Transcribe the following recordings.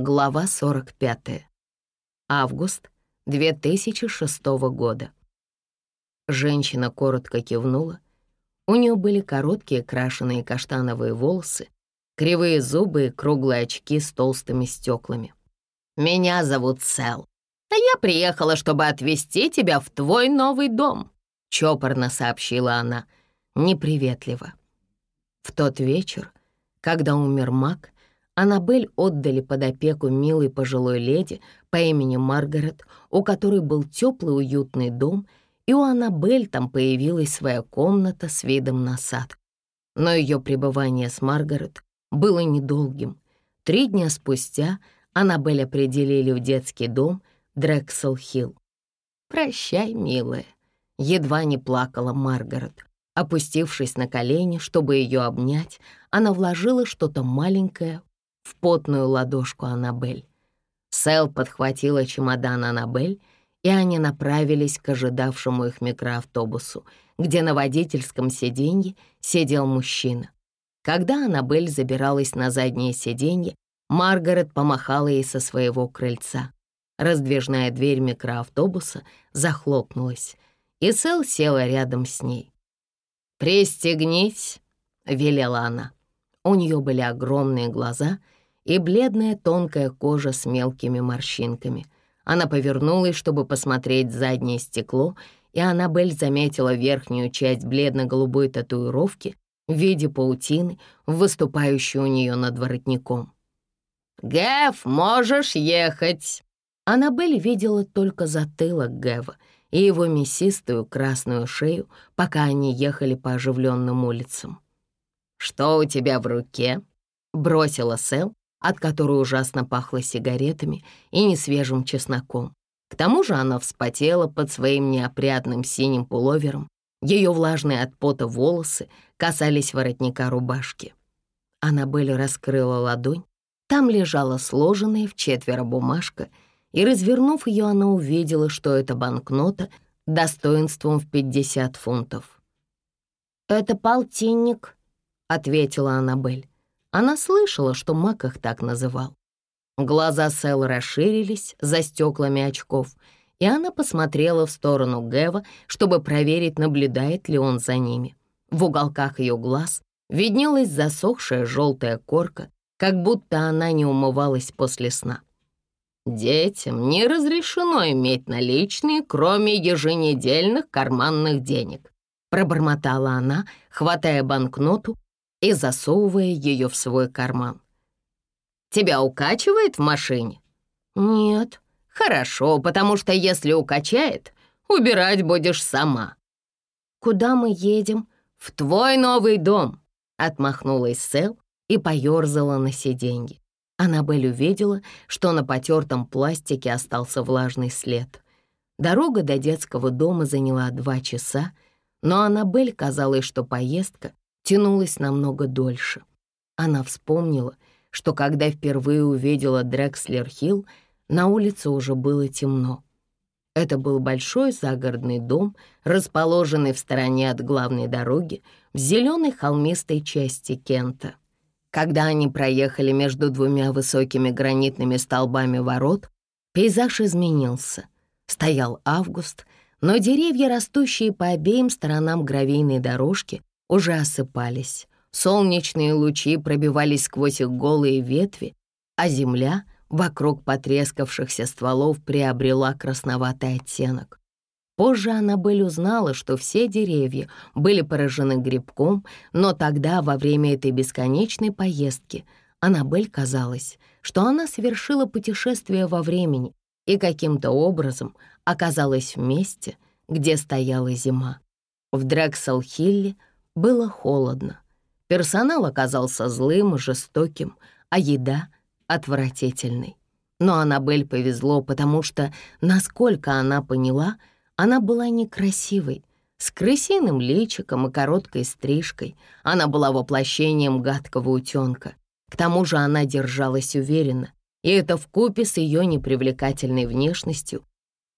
Глава 45. Август 2006 года. Женщина коротко кивнула. У нее были короткие крашеные каштановые волосы, кривые зубы и круглые очки с толстыми стеклами. «Меня зовут Сэл. Я приехала, чтобы отвезти тебя в твой новый дом», — чопорно сообщила она, неприветливо. В тот вечер, когда умер Мак, Аннабель отдали под опеку милой пожилой леди по имени Маргарет, у которой был теплый уютный дом, и у Аннабель там появилась своя комната с видом на сад. Но ее пребывание с Маргарет было недолгим. Три дня спустя Аннабель определили в детский дом Дрексел-Хилл. «Прощай, милая», — едва не плакала Маргарет. Опустившись на колени, чтобы ее обнять, она вложила что-то маленькое в потную ладошку Аннабель. Сэл подхватила чемодан Аннабель, и они направились к ожидавшему их микроавтобусу, где на водительском сиденье сидел мужчина. Когда Аннабель забиралась на заднее сиденье, Маргарет помахала ей со своего крыльца. Раздвижная дверь микроавтобуса захлопнулась, и Сэл села рядом с ней. «Пристегнись», — велела она. У нее были огромные глаза — и бледная тонкая кожа с мелкими морщинками. Она повернулась, чтобы посмотреть заднее стекло, и Аннабель заметила верхнюю часть бледно-голубой татуировки в виде паутины, выступающей у нее над воротником. «Гэв, можешь ехать!» Аннабель видела только затылок Гэва и его мясистую красную шею, пока они ехали по оживленным улицам. «Что у тебя в руке?» — бросила Сэл, от которой ужасно пахло сигаретами и несвежим чесноком. К тому же она вспотела под своим неопрятным синим пуловером, ее влажные от пота волосы касались воротника рубашки. Аннабель раскрыла ладонь, там лежала сложенная в четверо бумажка, и, развернув ее, она увидела, что это банкнота достоинством в 50 фунтов. «Это полтинник», — ответила Аннабель. Она слышала, что Мак их так называл. Глаза Сэл расширились за стеклами очков, и она посмотрела в сторону Гэва, чтобы проверить, наблюдает ли он за ними. В уголках ее глаз виднелась засохшая желтая корка, как будто она не умывалась после сна. «Детям не разрешено иметь наличные, кроме еженедельных карманных денег», пробормотала она, хватая банкноту и засовывая ее в свой карман. «Тебя укачивает в машине?» «Нет». «Хорошо, потому что если укачает, убирать будешь сама». «Куда мы едем?» «В твой новый дом», — отмахнулась Сэл и поёрзала на сиденье. Аннабель увидела, что на потертом пластике остался влажный след. Дорога до детского дома заняла два часа, но Аннабель казалось, что поездка тянулась намного дольше. Она вспомнила, что когда впервые увидела Дрекслер-Хилл, на улице уже было темно. Это был большой загородный дом, расположенный в стороне от главной дороги, в зеленой холмистой части Кента. Когда они проехали между двумя высокими гранитными столбами ворот, пейзаж изменился. Стоял август, но деревья, растущие по обеим сторонам гравийной дорожки, уже осыпались. Солнечные лучи пробивались сквозь их голые ветви, а земля вокруг потрескавшихся стволов приобрела красноватый оттенок. Позже Аннабель узнала, что все деревья были поражены грибком, но тогда, во время этой бесконечной поездки, Аннабель казалось, что она совершила путешествие во времени и каким-то образом оказалась в месте, где стояла зима. В Дрексел-Хилле было холодно. Персонал оказался злым и жестоким, а еда — отвратительной. Но Аннабель повезло, потому что, насколько она поняла, она была некрасивой, с крысиным личиком и короткой стрижкой. Она была воплощением гадкого утенка. К тому же она держалась уверенно, и это вкупе с ее непривлекательной внешностью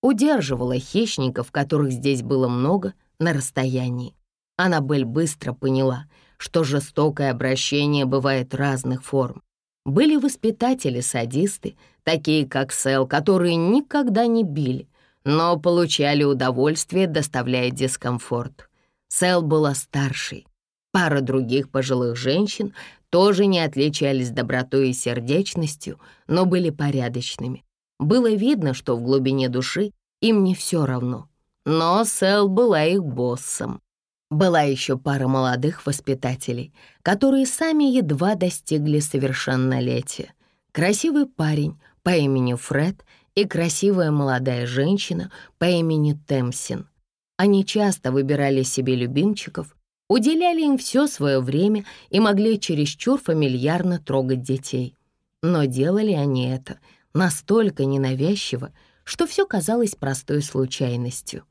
удерживало хищников, которых здесь было много, на расстоянии. Аннабель быстро поняла, что жестокое обращение бывает разных форм. Были воспитатели-садисты, такие как Сэл, которые никогда не били, но получали удовольствие, доставляя дискомфорт. Сэл была старшей. Пара других пожилых женщин тоже не отличались добротой и сердечностью, но были порядочными. Было видно, что в глубине души им не все равно. Но Сэл была их боссом. Была еще пара молодых воспитателей, которые сами едва достигли совершеннолетия. Красивый парень по имени Фред и красивая молодая женщина по имени Темсин. Они часто выбирали себе любимчиков, уделяли им все свое время и могли чересчур фамильярно трогать детей. Но делали они это настолько ненавязчиво, что все казалось простой случайностью.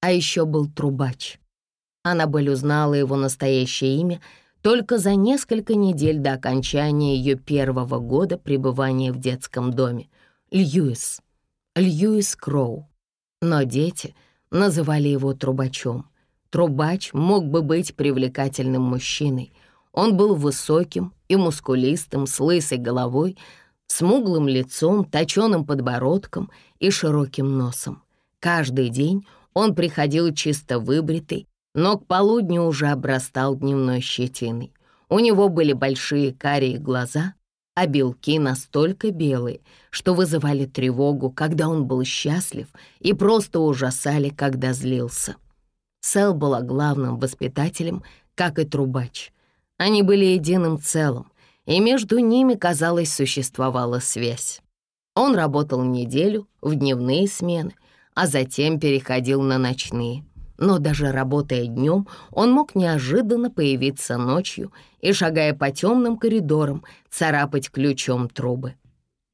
А еще был трубач. Аннабель узнала его настоящее имя только за несколько недель до окончания ее первого года пребывания в детском доме — Льюис. Льюис Кроу. Но дети называли его трубачом. Трубач мог бы быть привлекательным мужчиной. Он был высоким и мускулистым, с лысой головой, смуглым лицом, точеным подбородком и широким носом. Каждый день он приходил чисто выбритый, но к полудню уже обрастал дневной щетиной. У него были большие карие глаза, а белки настолько белые, что вызывали тревогу, когда он был счастлив, и просто ужасали, когда злился. Сэл была главным воспитателем, как и трубач. Они были единым целым, и между ними, казалось, существовала связь. Он работал неделю в дневные смены, а затем переходил на ночные. Но даже работая днем, он мог неожиданно появиться ночью и, шагая по темным коридорам, царапать ключом трубы.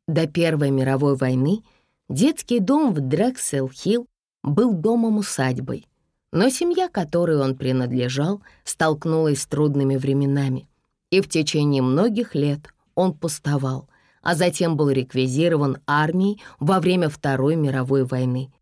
До Первой мировой войны детский дом в Дрексел-Хилл был домом-усадьбой, но семья, которой он принадлежал, столкнулась с трудными временами, и в течение многих лет он пустовал, а затем был реквизирован армией во время Второй мировой войны.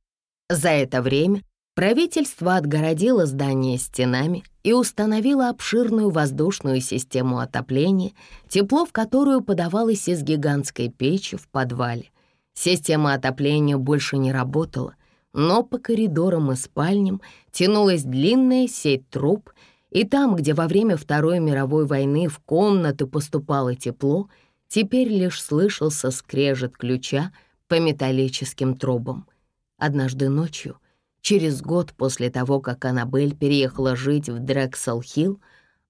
За это время правительство отгородило здание стенами и установило обширную воздушную систему отопления, тепло в которую подавалось из гигантской печи в подвале. Система отопления больше не работала, но по коридорам и спальням тянулась длинная сеть труб, и там, где во время Второй мировой войны в комнаты поступало тепло, теперь лишь слышался скрежет ключа по металлическим трубам. Однажды ночью, через год после того, как Аннабель переехала жить в Дрексел-Хилл,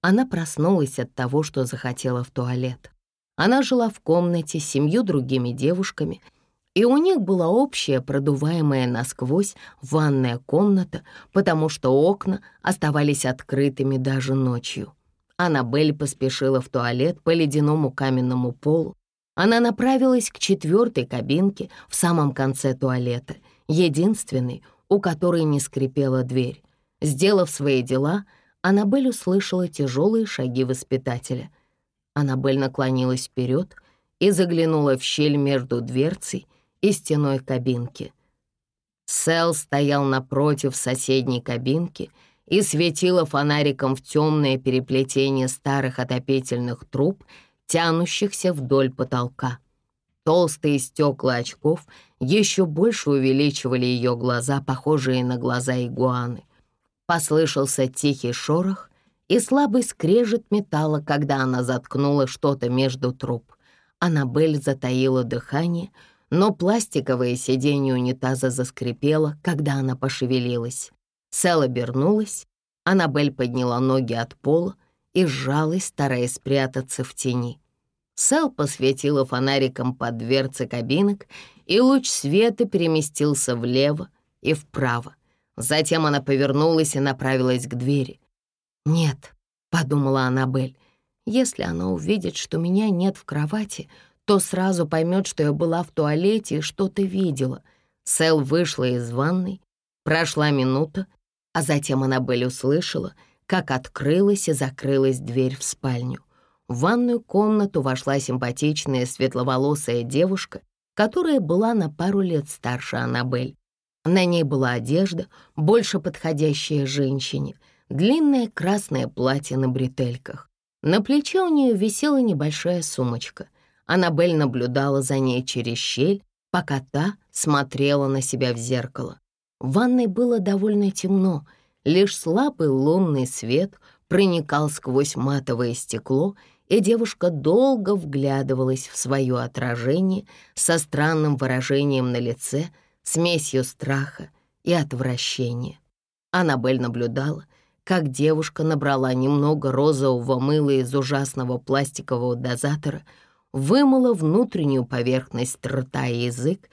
она проснулась от того, что захотела в туалет. Она жила в комнате с семью другими девушками — и у них была общая продуваемая насквозь ванная комната, потому что окна оставались открытыми даже ночью. Аннабель поспешила в туалет по ледяному каменному полу. Она направилась к четвертой кабинке в самом конце туалета, единственной, у которой не скрипела дверь. Сделав свои дела, Аннабель услышала тяжелые шаги воспитателя. Аннабель наклонилась вперед и заглянула в щель между дверцей и стеной кабинки. Сэл стоял напротив соседней кабинки и светила фонариком в темное переплетение старых отопительных труб, тянущихся вдоль потолка. Толстые стекла очков еще больше увеличивали ее глаза, похожие на глаза игуаны. Послышался тихий шорох и слабый скрежет металла, когда она заткнула что-то между труб. Аннабель затаила дыхание — но пластиковое сиденье унитаза заскрипело, когда она пошевелилась. Сэл обернулась, Аннабель подняла ноги от пола и сжалась, стараясь спрятаться в тени. Сэл посветила фонариком под дверцы кабинок, и луч света переместился влево и вправо. Затем она повернулась и направилась к двери. «Нет», — подумала Аннабель, — «если она увидит, что меня нет в кровати, — то сразу поймет, что я была в туалете и что-то видела. Сэл вышла из ванной, прошла минута, а затем Аннабель услышала, как открылась и закрылась дверь в спальню. В ванную комнату вошла симпатичная светловолосая девушка, которая была на пару лет старше Аннабель. На ней была одежда, больше подходящая женщине, длинное красное платье на бретельках. На плече у нее висела небольшая сумочка. Аннабель наблюдала за ней через щель, пока та смотрела на себя в зеркало. В ванной было довольно темно, лишь слабый лунный свет проникал сквозь матовое стекло и девушка долго вглядывалась в свое отражение со странным выражением на лице, смесью страха и отвращения. Аннабель наблюдала, как девушка набрала немного розового мыла из ужасного пластикового дозатора, вымыла внутреннюю поверхность рта и язык,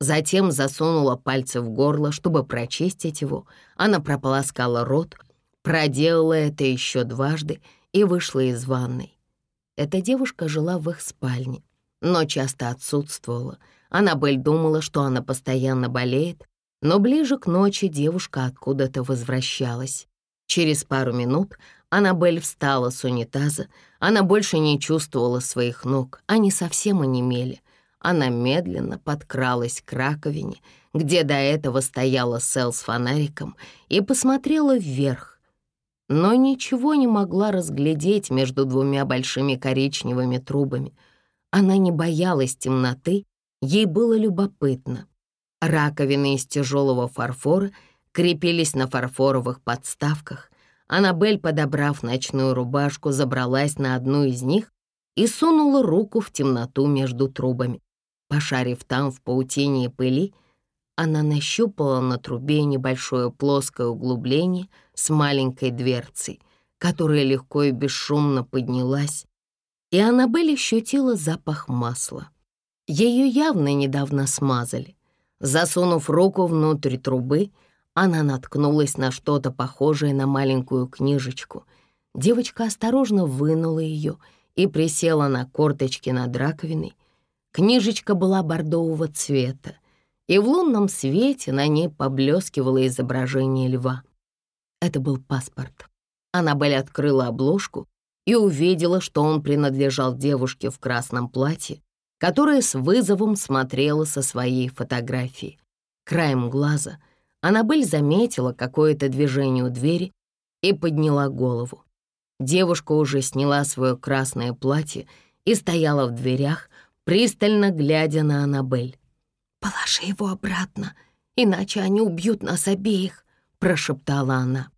затем засунула пальцы в горло, чтобы прочистить его. Она прополоскала рот, проделала это еще дважды и вышла из ванной. Эта девушка жила в их спальне, но часто отсутствовала. Аннабель думала, что она постоянно болеет, но ближе к ночи девушка откуда-то возвращалась. Через пару минут Аннабель встала с унитаза. Она больше не чувствовала своих ног, они совсем онемели. Она медленно подкралась к раковине, где до этого стояла Сэл с фонариком, и посмотрела вверх, но ничего не могла разглядеть между двумя большими коричневыми трубами. Она не боялась темноты, ей было любопытно. Раковины из тяжелого фарфора крепились на фарфоровых подставках. Аннабель, подобрав ночную рубашку, забралась на одну из них и сунула руку в темноту между трубами. Пошарив там в паутине пыли, она нащупала на трубе небольшое плоское углубление с маленькой дверцей, которая легко и бесшумно поднялась, и Аннабель ощутила запах масла. Ее явно недавно смазали. Засунув руку внутрь трубы, она наткнулась на что-то похожее на маленькую книжечку. Девочка осторожно вынула ее и присела на корточки над раковиной. Книжечка была бордового цвета, и в лунном свете на ней поблескивало изображение льва. Это был паспорт. Аннабель открыла обложку и увидела, что он принадлежал девушке в красном платье, которая с вызовом смотрела со своей фотографии. Краем глаза Аннабель заметила какое-то движение у двери и подняла голову. Девушка уже сняла свое красное платье и стояла в дверях, пристально глядя на Аннабель. «Положи его обратно, иначе они убьют нас обеих», — прошептала она.